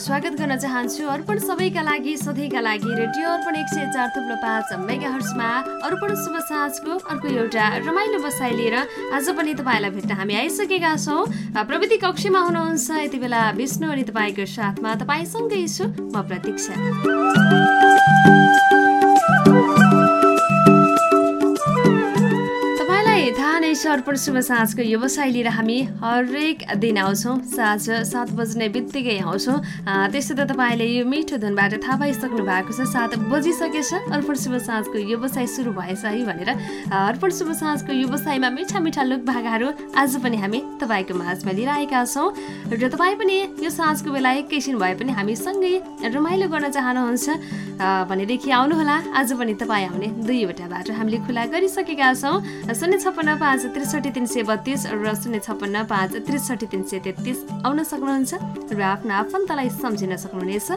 स्वागत गर्न चाहन्छु अर्पण सबैका लागि सधैँका लागि रेडियो अर्पण एक सय चार थुप्रो पाँच मेगा हर्समा अर्पण शुभ साँझको अर्को एउटा रमाइलो बसाइ लिएर आज पनि तपाईँलाई भेट्न हामी आइसकेका छौँ। प्रविधि कक्षमा हुनुहुन्छ यति बेला विष्णु अनि तपाईँको साथमा तपाईँसँगै छु म प्रतीक्षा। अर्पण शुभ साँझको व्यवसाय लिएर हामी हरेक दिन आउँछौँ। साँझ सात बज्ने बित्तिकै आउँछौँ। त्यसो त तपाईँले यो मिठो धुनबाट थाहा पाइसक्नु भएको छ। सात बजिसकेछ। अर्पण शुभ साँझको व्यवसाय सुरु भएछ है भनेर। अर्पण शुभ साँझको व्यवसायमा मिठा मिठा लुक भागाहरू आज पनि हामी तपाईँको माझमा लिएर आएका छौँ। र तपाईँ पनि यो साँझको बेला एकैछिन भए पनि हामीसँगै रमाइलो गर्न चाहनुहुन्छ भनेदेखि आउनुहोला। आज पनि तपाईँ आउने दुईवटा बाटो हामीले खुला गरिसकेका छौँ। शून्य छप्पन्न पाँच त्रिसठी तिन सय बत्तिस र शून्य छप्पन्न पाँच त्रिसठी तिन सय तेत्तिस आउन सक्नुहुन्छ र आफ्नो आफन्तलाई सम्झिन सक्नुहुनेछ।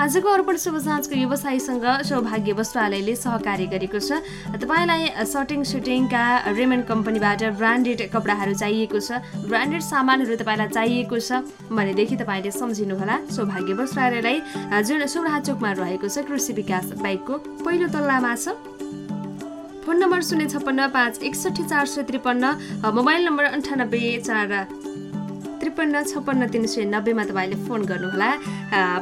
आजको अर्पण शुभ साँझको व्यवसायीसँग सौभाग्य वस्त्रालयले सहकार्य गरेको छ। तपाईँलाई सटिङ सुटिङका रेमन कम्पनीबाट ब्रान्डेड कपडाहरू चाहिएको छ। ब्रान्डेड सामानहरू तपाईँलाई चाहिएको छ भनेदेखि तपाईँले सम्झिनुहोला। सौभाग्य वस्त्रालयलाई जुन सौराहा चोकमा रहेको छ कृषि विकास बाइकको पहिलो तल्लामा छ। फोन नम्बर शून्य छप्पन्न पाँच एकसठी चार सय त्रिपन्न मोबाइल नम्बर अन्ठानब्बे चार त्रिपन्न छप्पन्न तिन सय नब्बेमा तपाईँले फोन गर्नुहोला।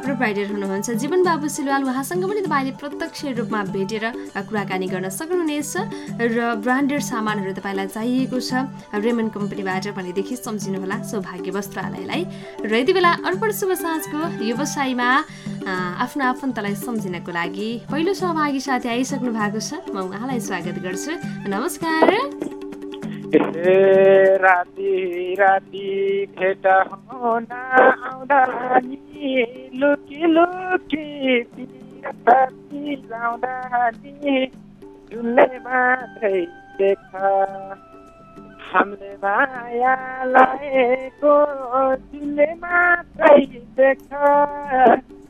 प्रोभाइडर हुनुहुन्छ जीवन बाबु सिलवाल। उहाँसँग पनि तपाईँले प्रत्यक्ष रूपमा भेटेर कुराकानी गर्न सक्नुहुनेछ र ब्रान्डेड सामानहरू तपाईँलाई चाहिएको छ। रेमन कम्पनीबाट भनेदेखि सम्झिनुहोला सौभाग्य वस्त्रालयलाई र यति बेला अर्पण शुभ साँझको व्यवसायमा आफ्नो आफन्तलाई सम्झिनको लागि पहिलो सहभागी साथी आइसक्नु भएको छ। म उहाँलाई स्वागत गर्छु। नमस्कार। राति राति भेट लुकी लुकी हामीले माया लागेको जुनले मात्रै देख।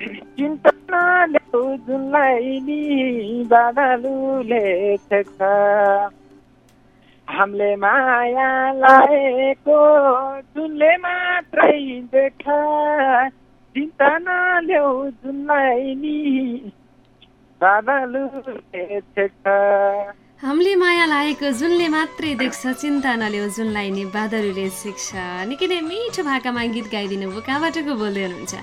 चिन्ता नल्याउ जुनलाई नि बादलुले छेक्छ हामीले माया लाएको जुनले मात्रै देख। चिन्ता नल्याउ जुनलाई नि बादलुले छेक्छ हामीले माया लागेको जुनले मात्रै देख्छ चिन्ता नल्याउ जुनलाई नि बादलले सिक्छ। निकै नै मिठो भाकामा गीत गाइदिनु भयो कहाँबाट को बोल्दै हुनुहुन्छ?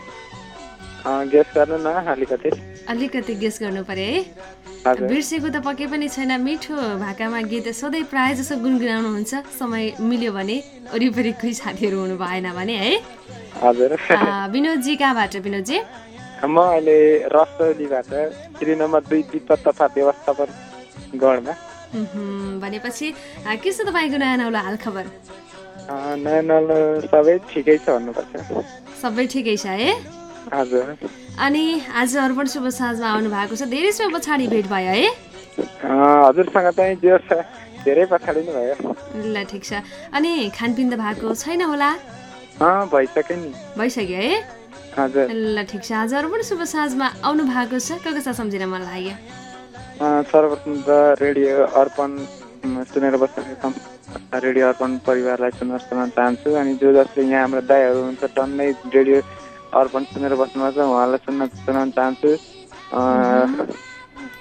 गेस गर्नु न अलिकति। अलिकति गेस गर्नु पर्यो है। बिर्सेको त पक्कै पनि छैन। मिठो भाकामा गीत सधैँ प्रायः जसो गुनगुनाउनुहुन्छ समय मिल्यो भने वरिपरि कोही साथीहरू हुनु भएन भने है। हजुर। विनोदजी कहाँबाट विनोदजी? म अहिले रसौलीबाट श्री नम्बर दुई विपद तथा व्यवस्थापन गढमा भनेपछि के छ तपाईँको नयाँ नौलो हालखबर? अँ, नयाँ नौलो सबै ठिकै छ भन्नुपर्छ। सबै ठिकै छ है। अनि आज अर्पण शुभ साँझमा आउनु भएको छ। धेरै समय पछाडि भेट भयो है? हजुरसँग चाहिँ जो धेरै पछाडि नै भयो। ल ठिक छ। अनि खानपिन त भएको छैन होला? भइसक्यो नि। भइसक्यो है? ल ठिक छ। आज अर्पण शुभ साँझमा आउनु भएको छ। कसलाई सम्झिन मन लाग्यो? सर्वप्रथम त रेडियो अर्पण सुनेर बस्ने रेडियो अर्पण परिवारलाई सुन्न चाहन्छु। अनि जो जसले यहाँ हाम्रो दाईहरू हुनुहुन्छ टन्नै रेडियो अर्पण सुनेर बस्नुभएको छ उहाँलाई सुन्न सुनाउन चाहन्छु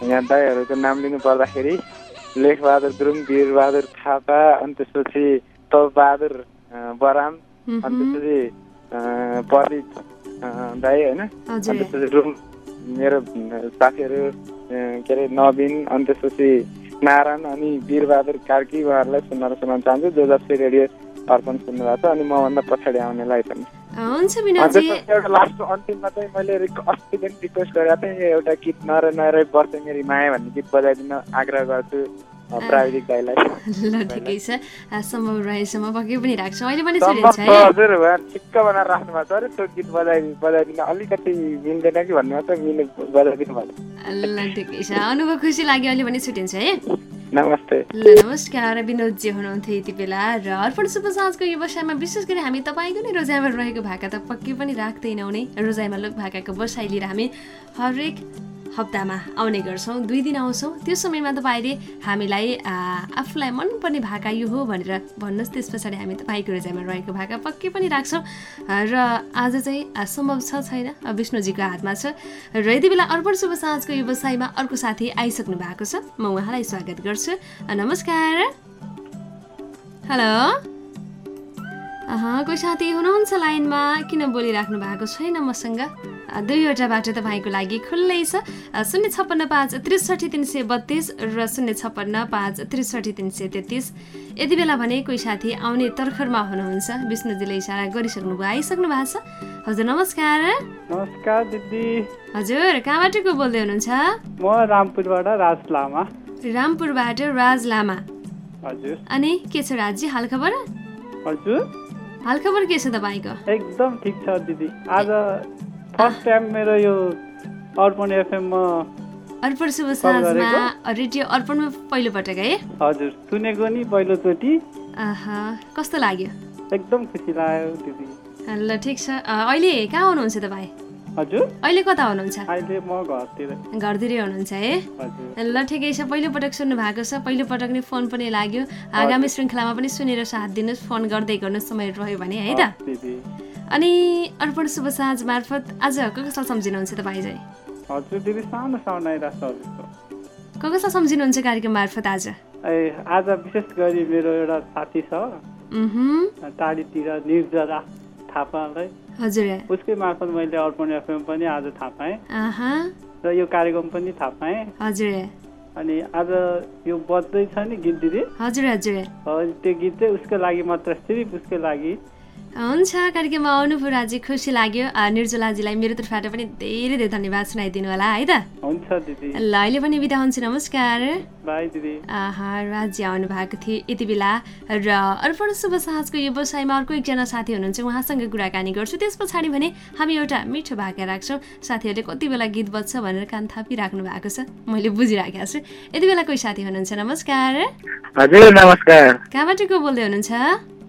यहाँ दाईहरूको नाम लिनु पर्दाखेरि लेखबहादुर गुरुङ वीरबहादुर थापा अनि त्यसपछि तपबहादुर बराम अनि त्यसपछि प्रदीप दाई होइन अनि त्यसपछि रुम मेरो साथीहरू के अरे नवीन अनि त्यसपछि नारायण अनि वीरबहादुर कार्की उहाँहरूलाई सुन्न सुनाउन चाहन्छु जो जसले रेडियो अर्पण सुन्नुभएको छ अनि मभन्दा पछाडि आउनेलाई पनि हुन्छ त्यसपछि एउटा लास्ट अन्तिममा चाहिँ मैले अस्ति पनि रिक्वेस्ट गरेको थिएँ एउटा गीत नर नरै बर्छ मेरी माया भन्ने गीत बजाइदिन आग्रह गर्छु। प्राविधिक दाईलाई ल ठिकै छ। सम्भव रहेसम्म पक्कै पनि राख्छौँ। अहिले पनि सम्भव सुनिन्छ छ है। हजुर उहाँ ठिक्क बनाएर राख्नु भएको छ। अरे त्यो गीत बजाइ बजाइदिन अलिकति मिल्दैन कि भन्नुभएको छ मिल्ने बजाइदिनु भएको ल ठिकै छ। अनुभव खुसी लाग्यो अहिले पनि छुट्टिन्छ है। नमस्ते। ल नमस्कार विनोदजी हुनुहुन्थ्यो यति बेला। र अर्पण शुभ साँझको व्यवसायमा विशेष गरी हामी तपाईँको नै रोजाइमा रहेको भाका त पक्कै पनि राख्दैनौँ नै। रोजाइमा लोक भाकाको बसाइ लिएर हामी हरेक हप्तामा आउने गर्छौँ दुई दिन आउँछौँ। त्यो समयमा तपाईँले हामीलाई आफूलाई मनपर्ने भाका यो हो भनेर भन्नुहोस्। त्यस पछाडि हामी तपाईँको रोजाइमा रहेको भाका पक्कै पनि राख्छौँ। र आज चाहिँ सम्भव छ छैन? विष्णुजीको हातमा छ। र यति बेला अर्पण शुभ साँझको व्यवसायमा अर्को साथी आइसक्नु भएको छ। म उहाँलाई स्वागत गर्छु। नमस्कार। हेलो। कोही साथी हुनुहुन्छ लाइनमा? किन बोलिराख्नु भएको छैन मसँग? दुईवटा बाटो तपाईँको लागि खुल्लै छ। शून्य छप्पन्न पाँच त्रिसठी तिन सय बत्तिस र शून्य छप्पन्न पाँच त्रिसठी तिन सय तेत्तिस। यति बेला भने कोही साथी आउने तर्खरमा हुनुहुन्छ। विष्णुजीले इसारा गरिसक्नु भयो आइसक्नु भएको छ। हजुर नमस्कार। नमस्कार दिदी। हजुर कहाँबाट को बोल्दै हुनुहुन्छ? म रामपुरबाट राज लामा। रामपुरबाट राज लामा। हजुर। अनि के छ राजी हालखबर हजुर। हालखबर के छ तपाईँको? एकदम ठिक छ दिदी। आज फर्स्ट टाइम मेरो यो अर्पण एफएममा अर्पण शुभ साँझमा? रेडियो अर्पणमा पहिलोपटक है? हजुर सुनेको नि पहिलोचोटि। आहा, कस्तो लाग्यो? एकदम खुसी लाग्यो दिदी ल ठिक छ। अहिले कहाँ हुनुहुन्छ तपाईँ हजुर। अहिले कता हुनुहुन्छ? अहिले म घरतिर। घरतिरै हुनुहुन्छ है? ल ठिकै छ। पहिलोपटक सुन्नु भएको छ। पहिलोपटक नै फोन पनि लाग्यो। आगामी श्रृङ्खलामा पनि सुनेर साथ दिनुहोस्। फोन गर्दै गर्नु समय रह्यो भने है त? दिदी। अनि अर्पण शुभ साँझ मार्फत आज को कसलाई सम्झिनुहुन्छ तपाईँ चाहिँ हजुर दिदी सानो आइरहेको छ को कसलाई सम्झिनुहुन्छ कार्यक्रम मार्फत आज? ए आज विशेष गरी मेरो एउटा साथी छ। टाढीतिर निर्जरा थापालाई। हजुर। उसकै मार्फत मैले अर्पण एफएम पनि आज थाहा पाएँ र यो कार्यक्रम पनि थाहा पाएँ हजुर। अनि आज यो बज्दैछ नि गीत दिदी? हजुर हजुर। त्यो गीत चाहिँ उसको लागि मात्र सिर्फ उसको लागि हुन्छ कार्यक्रममा आउनुभयो राजी खुसी लाग्यो। निर्जलाजीलाई मेरो तर्फबाट पनि धेरै धेरै धन्यवाद सुनाइदिनु होला है त? हुन्छ दिदी। ल अहिले पनि बिदा हुन्छु नमस्कार। बाई दिदी। आहा राज्य आउनु भएको थियो यति बेला। र अर्पण शुभ साहजको यो व्यवसायमा अर्को एकजना साथी हुनुहुन्छ उहाँसँग कुराकानी गर्छु। त्यस पछाडि भने हामी एउटा मिठो भाका राख्छौँ। साथीहरूले कति बेला गीत बज्छ भनेर कान थापिराख्नु भएको छ मैले बुझिराखेको छु। यति बेला कोही साथी हुनुहुन्छ नमस्कार। हजुर नमस्कार। कहाँबाट को बोल्दै हुनुहुन्छ?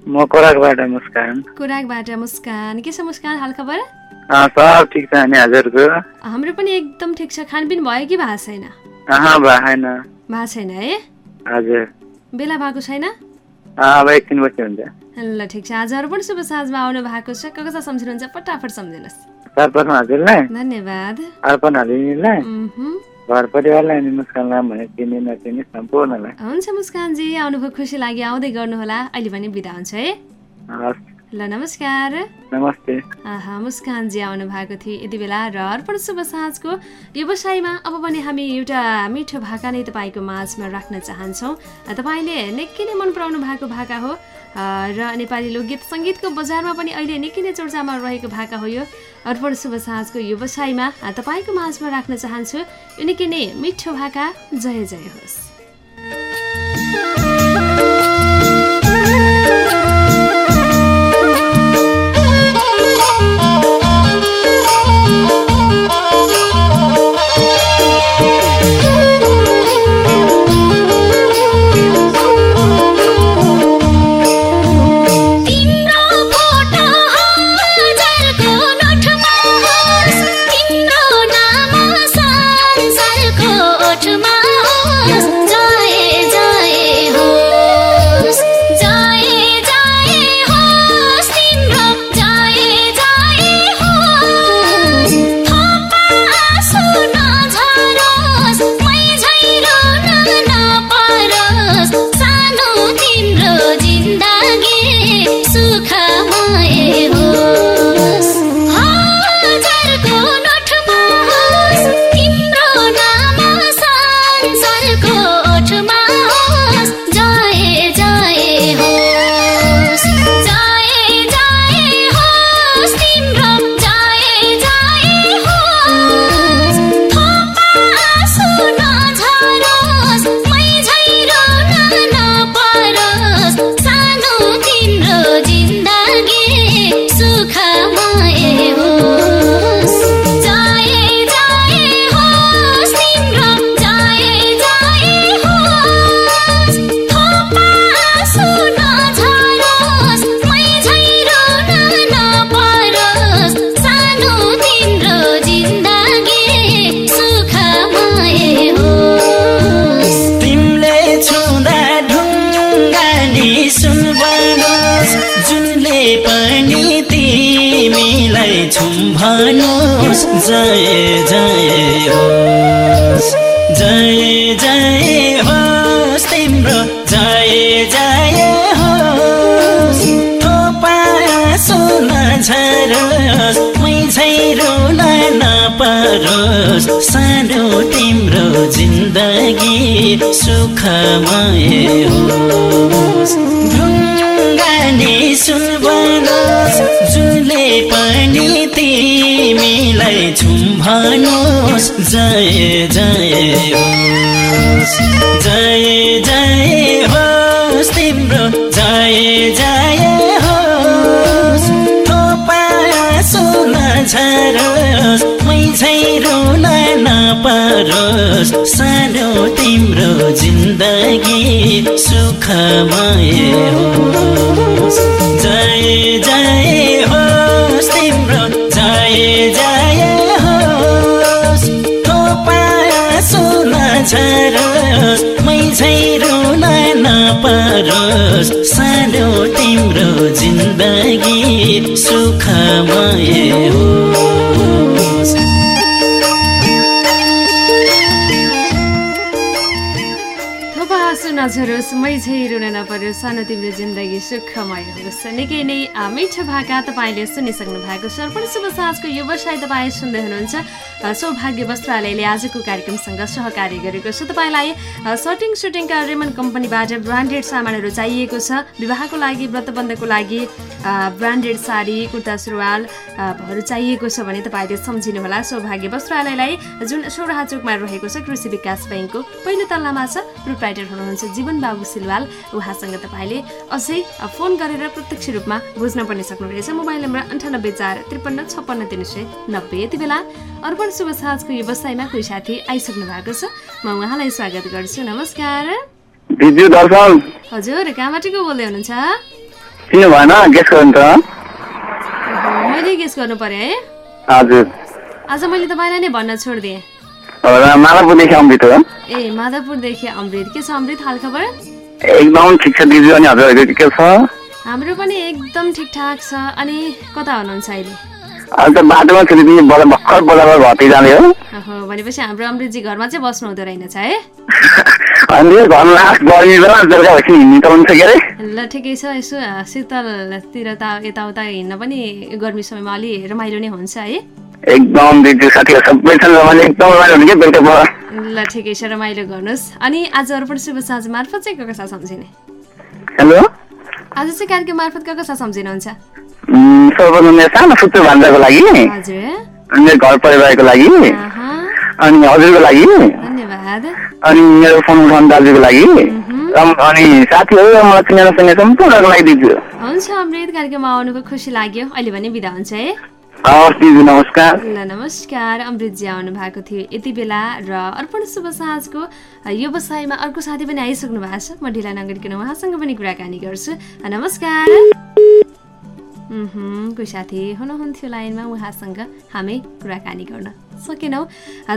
म कोराकबाट मुस्कान। कोराकबाट मुस्कान। के छ मुस्कान? हालखबर सब ठिक छ नि हजुरको? हाम्रो पनि एकदम ठिक छ। खानपिन भयो कि भएको छैन? भएको छैन। है? हजुर। बेला भएको छैन? अब एकछिन बसी हुन्छ। ल ठिक छ। आजहरू पनि शुभ साँझमा आउनु भएको छ। कसलाई सम्झिनुहुन्छ? फटाफट सम्झिनुहोस्। धन्यवाद। अर्पण हलिनीलाई मह्म। घर परिवारलाई अनि मुस्कान लाम भने चिने नचिने सम्पूर्णलाई। हुन्छ मुस्कानजी आउनुभयो खुसी लाग्यो आउँदै गर्नुहोला। अहिले पनि बिदा हुन्छ है? हस्। ल नमस्कार। नमस्ते। मुस्कानजी आउनु भएको थियो यति बेला र अर्पण शुभ साँझको व्यवसायमा अब पनि हामी एउटा मिठो भाका नै तपाईँको माझमा राख्न चाहन्छौँ। तपाईँले निकै नै मन पराउनु भएको भाका हो। र नेपाली लोकगीत सङ्गीतको बजारमा पनि अहिले निकै नै चर्चामा रहेको भाका हो यो। अर्पण शुभ साँझको व्यवसायमा तपाईँको माझमा राख्न चाहन्छु। यो निकै नै मिठो भाका। जय जय होस्। सुन झरोस् मै झैरुन नपरोस् सानो तिम्रो जिन्दगी सुखमय होस्। ढुङ्गानी सुनबनोस् जुनले पनि तिमीलाई छुम्भनोस् जय जय होस्। जय जिन्दगी सुखमय होस् जय जय होस् तिम्रो जय जय होस्। थोपा सुन झरोस् मै झैरुन नपरोस् सानो तिम्रो जिन्दगी सुखमय होस् झरोस् मै झै रुन नपरोस्। सानो तिम्रो जिन्दगी सुखमय होस्। निकै नै मिठो भाका तपाईँले सुनिसक्नु भएको छ। अर्पण शुभ साँझको व्यवसाय तपाईँ सुन्दै हुनुहुन्छ। सौभाग्य वस्त्रालयले आजको कार्यक्रमसँग सहकार्य गरेको छ। तपाईँलाई सर्टिङ सुटिङका रेमन कम्पनीबाट ब्रान्डेड सामानहरू चाहिएको छ। विवाहको लागि व्रतबन्धको लागि ब्रान्डेड साडी कुर्ता सुरुवाल आ, हरू चाहिएको छ भने तपाईँले सम्झिनुहोला। सौभाग्य वस्त्रालयलाई जुन सौराहा चोकमा रहेको छ कृषि विकास ब्याङ्कको। पहिलो तल्लामा छ प्रोप्राइटर हुनुहुन्छ जीवन बाबु सिलवाल उहाँसँग तपाईँले अझै फोन गरेर प्रत्यक्ष रूपमा बुझ्न पनि सक्नुहुनेछ। मोबाइल नम्बर अन्ठानब्बे चार त्रिपन्न छप्पन्न तिन सय नब्बे। यति बेला अर्पण शुभ साँझको व्यवसायमा कोही साथी आइसक्नु भएको छ। म उहाँलाई स्वागत गर्छु। नमस्कार। हजुर कहाँबाट को बोल्दै हुनुहुन्छ मैले गेस गर्नु पर्यो है? हजुर। आज मैले तपाईँलाई नै भन्न छोडिदिएँ। मालापुरदेखि अमृत हो ए माधवपुरदेखि अमृत के छ अमृत हालखबर एकदम ठिक छ दिदी अनि हजुरहरूको के छ हाम्रो पनि एकदम ठिकठाक छ अनि कता हुनुहुन्छ अहिले अन्त बाटोमा छु दिदी बल्ल भर्खर बजारमा घटी जाने हो भनेपछि हाम्रो अमृतजी घरमा चाहिँ बस्नु हुँदो रहेनछ है अनि घरमा लास्ट गर्मी बेला बेलुका भएपछि हिँड्नु त हुन्छ के अरे ल ठिकै छ यसो शीतलतिर त यताउता हिँड्न पनि गर्मी समयमा अलि रमाइलो नै हुन्छ है एकदम दिदी साथीहरू सबैसँग रमाइलो एकदम रमाइलो हुने कि बेलुका बेला ल ठिकै छ रमाइलो गर्नुहोस्। अनि आज अर्पण शुभ साँझ मार्फत चाहिँ कसका सम्झिने? हेलो? आज चाहिँ कार्यक्रम मार्फत कसका सम्झिनुहुन्छ? सर्वप्रथम सानो सुत्तु भान्जाको लागि। मेरो घर परिवारको लागि। अनि हजुरको लागि। धन्यवाद। अनि मेरो फोन उठाउने दाजुको लागि। अनि साथीहरू र मलाई चिनेर सम्पूर्णको लागि दिन्छु। हुन्छ अमृत कार्यक्रममा आउनुको खुसी लाग्यो। अहिले भने बिदा हुन्छ है। नमस्कार। नमस्कार अमृतजी आउनु भएको थियो यति बेला र अर्पण शुभ साँझको व्यवसायमा अर्को साथी पनि आइसक्नु भएको छ। म ढिला नगरिकन उहाँसँग पनि कुराकानी गर्छु। नमस्कार। कोही साथी हुनुहुन्थ्यो लाइनमा? उहाँसँग हामी कुराकानी गर्न सकेनौँ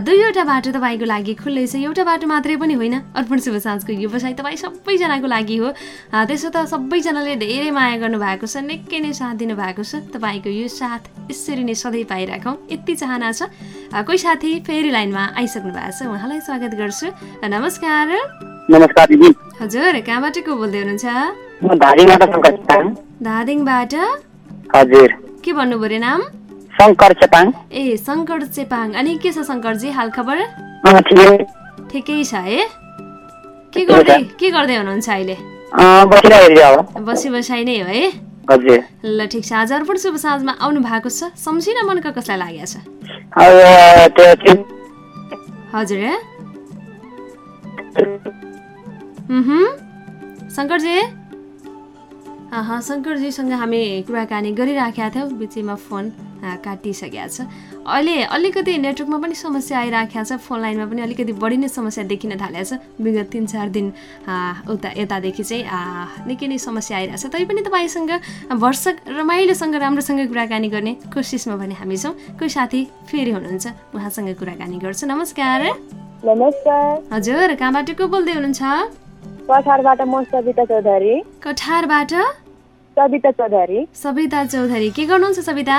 दुईवटा बाटो तपाईँको लागि खुल्लै छ। एउटा बाटो मात्रै पनि होइन। अर्पण शुभ साँझको व्यवसाय तपाईँ सबैजनाको लागि हो। त्यसो त सबैजनाले धेरै माया गर्नुभएको छ निकै नै साथ दिनुभएको छ। तपाईँको यो साथ यसरी नै सधैँ पाइराखौँ। यति चाहना छ। कोही साथी फेरि लाइनमा आइसक्नु भएको छ। उहाँलाई स्वागत गर्छु। नमस्कार। नमस्कार हजुर कहाँबाट को बोल्दै हुनुहुन्छ? धादिङबाट हजुर। के भन्नुभयो अरे नाम? शङ्कर चेपाङ। ए शङ्कर चेपाङ। अनि के छ शङ्करजी हाल खबर? ठिकै। ठिकै छ है के गर्दै के गर्दै हुनुहुन्छ अहिले? बसी बसाइ नै हो है ल ठिक छ। आज अर्पण शुभ साँझमा आउनु भएको छ। सम्झिन मनका कसलाई लागेको छ? हजुर। शङ्करजी शङ्करजीसँग हामी कुराकानी गरिराखेका थियौँ बिचैमा फोन। काटिसकेका छ। अहिले अलिकति नेटवर्कमा पनि समस्या आइराखेको छ फोन लाइनमा पनि अलिकति बढी नै समस्या देखिन थालेको छ। विगत तिन चार दिन उता यतादेखि चाहिँ निकै नै समस्या आइरहेको छ। तैपनि तपाईँसँग भर्सक रमाइलोसँग राम्रोसँग कुराकानी गर्ने कोसिसमा भने हामी छौँ। कोही साथी फेरि हुनुहुन्छ उहाँसँग कुराकानी गर्छु। नमस्कार। नमस्कार। हजुर कहाँबाट को बोल्दै हुनुहुन्छ? कठारबाट म सविता चौधरी। कठारबाट? सविता चौधरी। सविता चौधरी। के गर्नुहुन्छ सविता?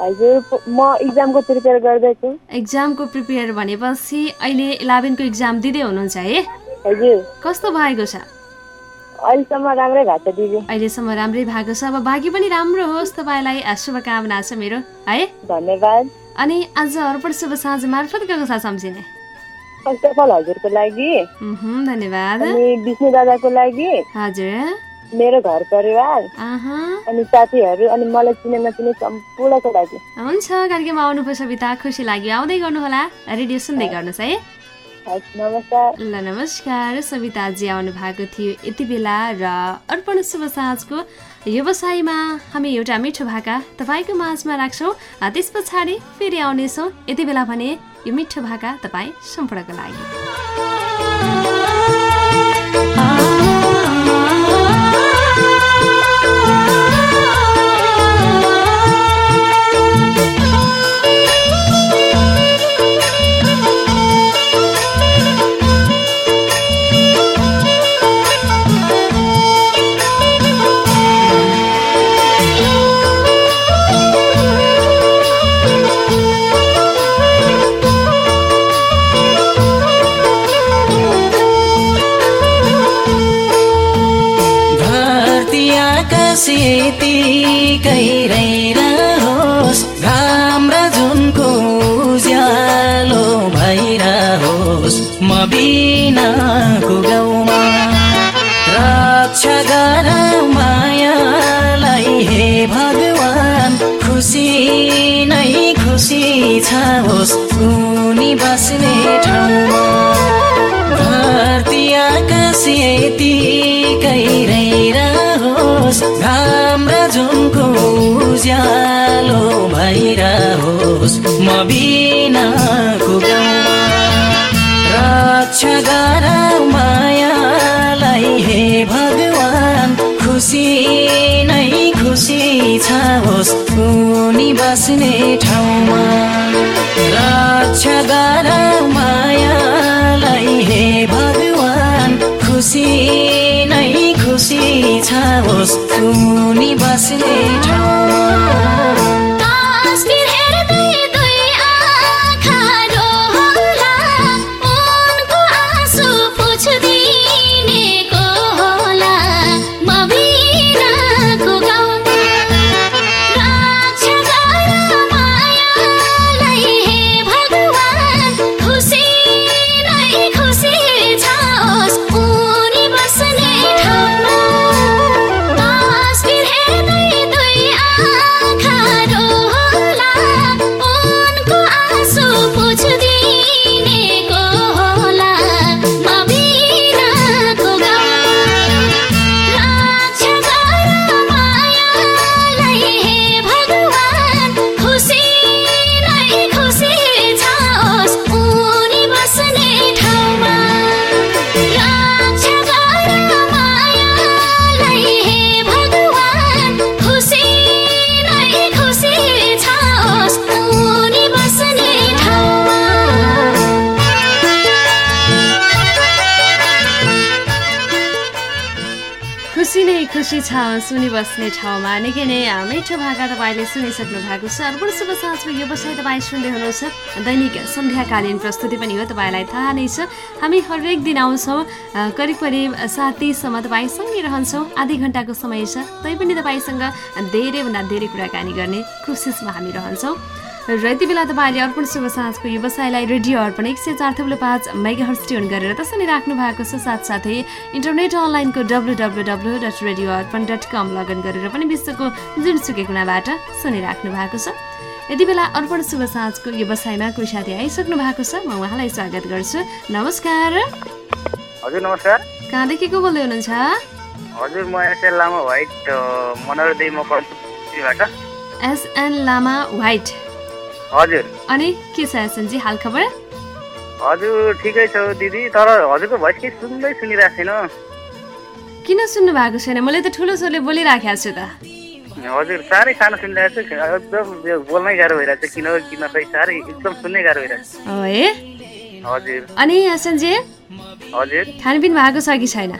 हजुर प- म इक्जामको प्रिपेयर गर्दैछु। एक्जामको प्रिपेयर भनेपछि अहिले इलेभेनको इक्जाम दिँदै हुनुहुन्छ है? हजुर। कस्तो भएको छ? अहिलेसम्म राम्रै भएको छ दिदी। अहिलेसम्म राम्रै भएको छ। अब बाँकी पनि राम्रो होस् तपाईँलाई। शुभकामना छ मेरो है? धन्यवाद। अनि आज अर्पण शुभ साँझ मार्फत को साथ सम्झिने? फर्स्ट अफ अल हजुरको लागि। धन्यवाद। विष्णु दादाको लागि। हजुर। मेरो घर परिवार। अनि साथीहरू अनि मलाई चिने नचिने सम्पूर्णको लागि। हुन्छ कार्यक्रममा आउनुभयो सविता खुसी लाग्यो। आउँदै गर्नुहोला। रेडियो सुन्दै गर्नुहोस् है। नमस्कार। ल नमस्कार। सविताजी आउनु भएको थियो यति बेला र अर्पण शुभ साँझको व्यवसायमा हामी एउटा मिठो भाका तपाईँको माझमा राख्छौँ। त्यस पछाडि फेरि आउनेछौँ। यति बेला भने यो मिठो भाका तपाईँ सम्पूर्णको लागि। गर मायालाई हे भगवान् खुसी नै खुसी छ होस् उनी बस्ने ठाउँमा। धरती आकाश यतिकै रहोस् घाम र जुनको उज्यालो भइरहोस् म बिनाको रक्षा गर खुसी नै खुसी छ होस् उनी बस्ने ठाउँमा रक्षा गर मायालाई हे भगवान। खुसी नै खुसी छ होस् उनी बस्ने ठाउँमा खुसी छ सुनि बस्ने ठाउँमा निकै नै मिठो भाका तपाईँले सुनिसक्नु भएको छ। अर्पण शुभ साँझको व्यवसाय तपाईँ सुन्दै हुनुहुन्छ। दैनिक सन्ध्याकालीन प्रस्तुति पनि हो तपाईँलाई थाहा नै छ। हामी हरेक दिन आउँछौँ। करिब करिब सात तिससम्म तपाईँसँगै रहन्छौँ। आधी घन्टाको समय छ। तैपनि तपाईँसँग धेरैभन्दा धेरै कुराकानी गर्ने कोसिसमा हामी रहन्छौँ। र यति बेला तपाईँले अर्पण शुभ साँझको व्यवसायलाई रेडियो अर्पण एक सय चार थुप्रो पाँच मेगा ट्युन गरेर त्यसरी राख्नु भएको छ साथसाथै इन्टरनेट अनलाइनको W W W dot radio Arpan dot com login गरेर पनि विश्वको जुनसुकै कुनाबाट सुनिराख्नु भएको छ। यति बेला अर्पण शुभ साँझको व्यवसायमा कोही साथी आइसक्नु भएको छ म उहाँलाई स्वागत गर्छु। नमस्कार। हजुर नमस्कार। कहाँदेखि को बोल्दै हुनुहुन्छ? हजुर म एसएल लामा वाइट मनोरदेवी मकबाट एसएन लामा वाइट हजुर। अनि के छ एसएनजी हाल खबर? हजुर ठिकै छ दिदी तर हजुरको भोइस केही सुन्दै सुनिरहेको छैन। किन सुन्नु भएको छैन? मैले त ठुलो स्वरले बोलिराखेको छु त। हजुर साह्रै सानो सुनिरहेको छ। एकदम बोल्नै गाह्रो भइरहेको छ। किन किन खै साह्रै एकदम सुन्नै गाह्रो भइरहेको छ। हजुर। अनि एसएनजी हजुर। खानपिन भएको छ कि छैन?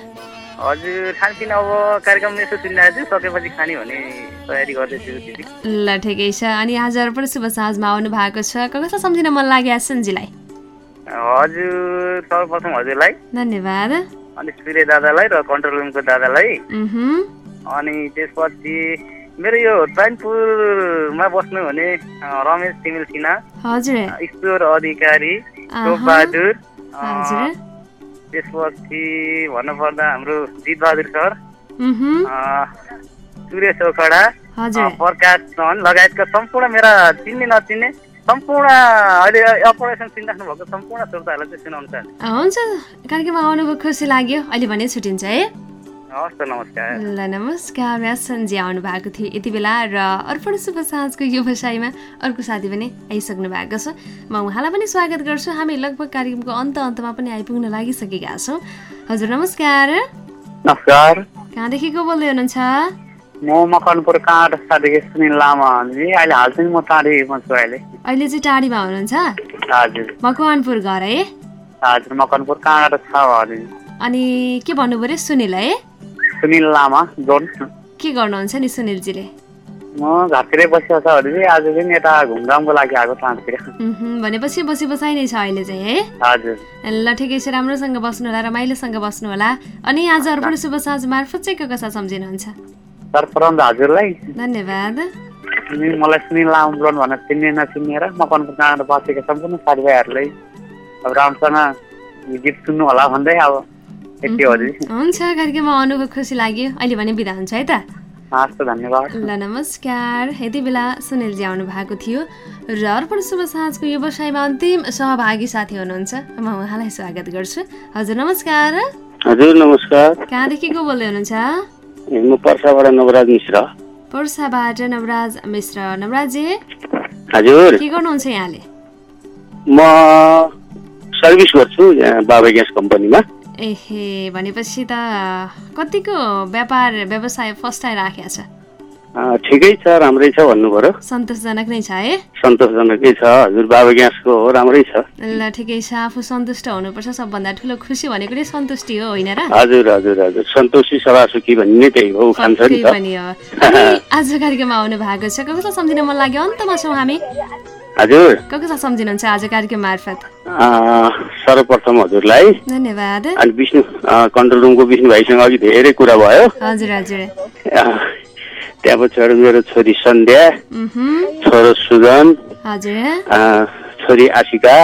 हजुर खानपिन अब कार्यक्रम यसो सुनिरहेको छु सकेपछि खाने भन्ने तयारी गर्दैछु ल ठिकै छ। अनि आज अर्पण शुभ साँझमा आउनु भएको छ। कसलाई सम्झिन मन लाग्यो एसएनजीलाई हजुर सर्वप्रथम हजुरलाई। धन्यवाद। अनि सूर्य दादालाई र कन्ट्रोल रुमको दादालाई। अनि त्यसपछि मेरो यो चैनपुरमा बस्नुहुने अ, रमेश तिमिल सिन्हा। हजुर। ईश्वर अधिकारी आहा। त्यसपछि भन्नुपर्दा हाम्रो जितबहादुर सर सुरेश ओखडा प्रकाश चौहान लगायतका सम्पूर्ण मेरा चिन्ने नचिन्ने सम्पूर्ण अहिले अपरेसन सुनिराख्नु भएको सम्पूर्ण श्रोताहरूलाई चाहिँ सुनाउनु चाहन्छु। हुन्छ। कार्यक्रममा आउनुभयो खुसी लाग्यो। अहिले भने छुट्टिन्छ है। ल नमस्कार। म्यासनजी आउनु भएको थियो यति बेला र अर्पण शुभ साँझको व्यवसायमा अर्को साथी पनि आइसक्नु भएको छ। म उहाँलाई पनि स्वागत गर्छु। हामी लगभग कार्यक्रमको अन्त अन्तमा पनि आइपुग्न लागिसकेका छौँ। हजुर नमस्कार। नमस्कार। कहाँदेखि को बोल्दै हुनुहुन्छ? म मकनपुर काँडसादेखि सुनिल लामाजी अहिले हाल चाहिँ म टाढीमा छु अहिले। अहिले चाहिँ टाढीमा हुनुहुन्छ? हजुर। मकवानपुर घर है? हजुर मकनपुर काँड छ अनि के भन्नु पऱ्यो सुनिल है? सुनिल लामा जोन। के गर्नुहुन्छ नि सुनिलजीले? म घरतिरै बसिएको छ हजुर आज चाहिँ यता घुमघामको लागि आएको उहुँ, भनेपछि बसी बसाइ नै छ अहिले चाहिँ है? हजुर। ल ठिकै छ राम्रोसँग बस्नु होला रमाइलोसँग बस्नु होला अनि आज अर्पण शुभ साँझ मार्फत चाहिँ को कसलाई सम्झिनुहुन्छ? सर्वप्रथम त हजुरलाई धन्यवाद। अनि मलाई सुनिल लामा जोन भनेर चिन्ने नचिन्ने र मकनपुर काँड बसेका सम्पूर्ण साथीभाइहरूलाई अब राम्रोसँग गीत सुन्नु होला भन्दै अब हुन्छ कार्यक्रममा आउनुभयो खुसी लाग्यो। अहिले भने बिदा हुन्छ है त? हस् त धन्यवाद। ल नमस्कार। यति बेला सुनिलजी आउनु भएको थियो र अर्पण शुभ साँझको व्यवसायमा अन्तिम सहभागी साथी हुनुहुन्छ। म उहाँलाई स्वागत गर्छु। हजुर नमस्कार। हजुर नमस्कार। कहाँदेखि को बोल्दै हुनुहुन्छ? म पर्साबाट नवराज मिश्र। पर्साबाट नवराज मिश्र। नवराजी? हजुर। के गर्नुहुन्छ यहाँले? म सर्भिस गर्छु यहाँ बाबा ग्यास कम्पनीमा। एहे भनेपछि त कतिको व्यापार व्यवसाय फस्टाइराखेको छ? ठिकै छ राम्रै छ भन्नु पर्यो। सन्तोषजनक नै छ है? सन्तोषजनकै छ हजुर बाबा ग्यासको हो राम्रै छ। ल ठिकै छ आफू सन्तुष्ट हुनुपर्छ सबभन्दा ठुलो खुसी भनेको नै सन्तुष्टि हो होइन र? हजुर हजुर हजुर सन्तोषी सभासुखी भन्ने नै त्यही हो नि त। आज कार्यक्रममा आउनु भएको छ कसलाई सम्झिन मन लाग्यो? अन्तमा छौँ हामी। हजुर। कसलाई सम्झिनुहुन्छ आज कार्यक्रम मार्फत? सर्वप्रथम हजुरलाई धन्यवाद। अनि विष्णु कन्ट्रोल रुमको विष्णु भाइसँग अघि धेरै कुरा भयो। हजुर हजुर। त्यहाँ पछाडि मेरो छोरी सन्ध्या छोरो सुजन छोरी आशिका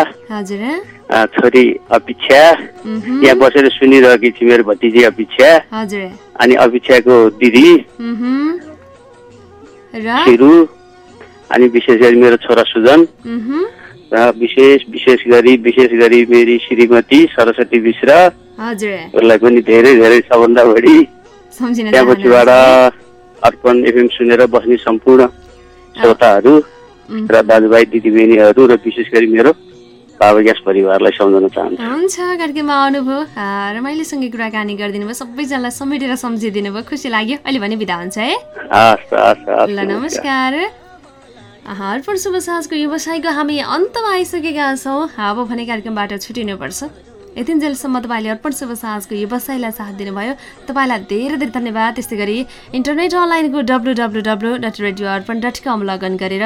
छोरी अपेक्षा यहाँ बसेर सुनिरहेकी छु मेरो भतिजी अपेक्षा। हजुर। अनि अपेक्षाको दिदी अनि विशेष गरी मेरो छोरा सुजन। र विशेष विशेष गरी विशेष गरी मेरी श्रीमती सरस्वती मिश्र। उसलाई पनि धेरै धेरै सबभन्दा बढी सम्झिन त्यहाँ पछिबाट चाहनुहुन्छ अर्पण एफएम सुनेर बस्ने सम्पूर्ण श्रोताहरू। र दाजुभाइ दिदीबहिनीहरू र विशेष गरी मेरो बाबा ग्यास परिवारलाई सम्झाउन चाहन्छु। हुन्छ कार्यक्रममा आउनुभयो। रमाइलोसँगै कुराकानी गरिदिनु भयो। सबैजनालाई समेटेर सम्झिदिनु भयो। खुसी लाग्यो। अहिले भने बिदा हुन्छ है। ल नमस्कार। अर्पण शुभ साँझको व्यवसायको हामी अन्तमा आइसकेका छौँ। अब भने कार्यक्रमबाट छुटिनुपर्छ। यतिन्जेलसम्म तपाईँले अर्पण शुभ साँझको व्यवसायलाई साथ दिनुभयो। तपाईँलाई धेरै धेरै धन्यवाद। त्यस्तै गरी इन्टरनेट अनलाइनको W W W dot radio Arpan dot com login गरेर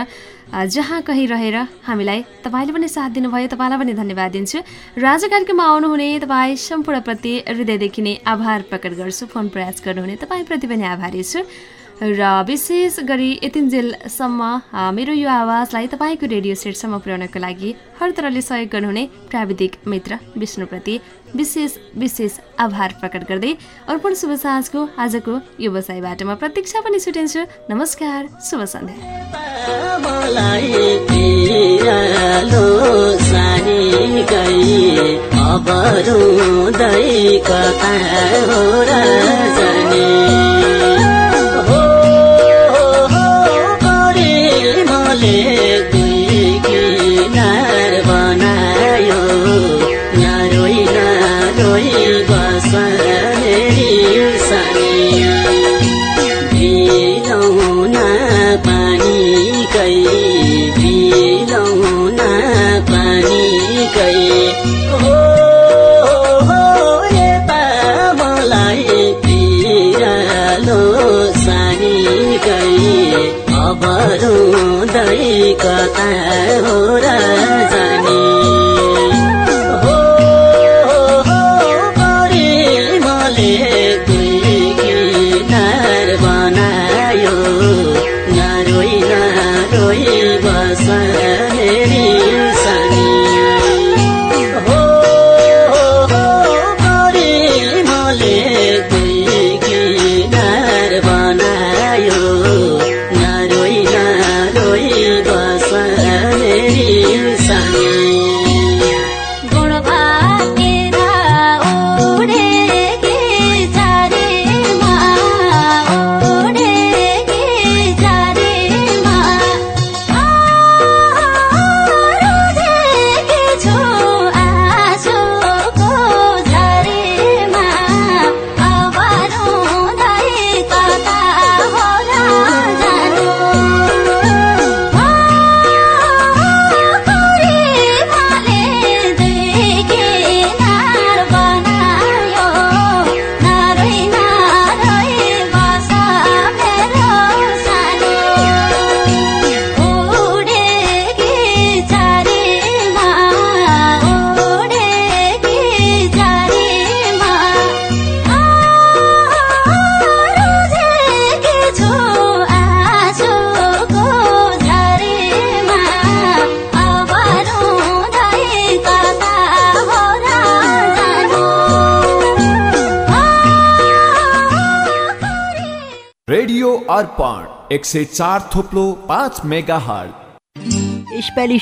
जहाँ कहीँ रहेर हामीलाई तपाईँले पनि साथ दिनुभयो। तपाईँलाई पनि धन्यवाद दिन्छु। र आज कार्यक्रममा आउनुहुने तपाईँ सम्पूर्णप्रति हृदयदेखि नै आभार प्रकट गर्छु। फोन प्रयास गर्नुहुने तपाईँप्रति पनि आभारी छु। र विशेष गरी यतिन्जेलसम्म मेरो यो आवाजलाई तपाईँको रेडियो सेटसम्म पुर्याउनको लागि हर तरहले सहयोग गर्नुहुने प्राविधिक मित्र विष्णुप्रति विशेष विशेष आभार प्रकट गर्दै अर्पण शुभ साँझको आजको व्यवसायबाट म प्रतीक्षा पनि छुटिन्छु नमस्कार शुभ सन्ध्या। सानीकै अब रुँदै कता हो र जाने। एक सय चार थोप्लो पाँच मेगा हल यसपालि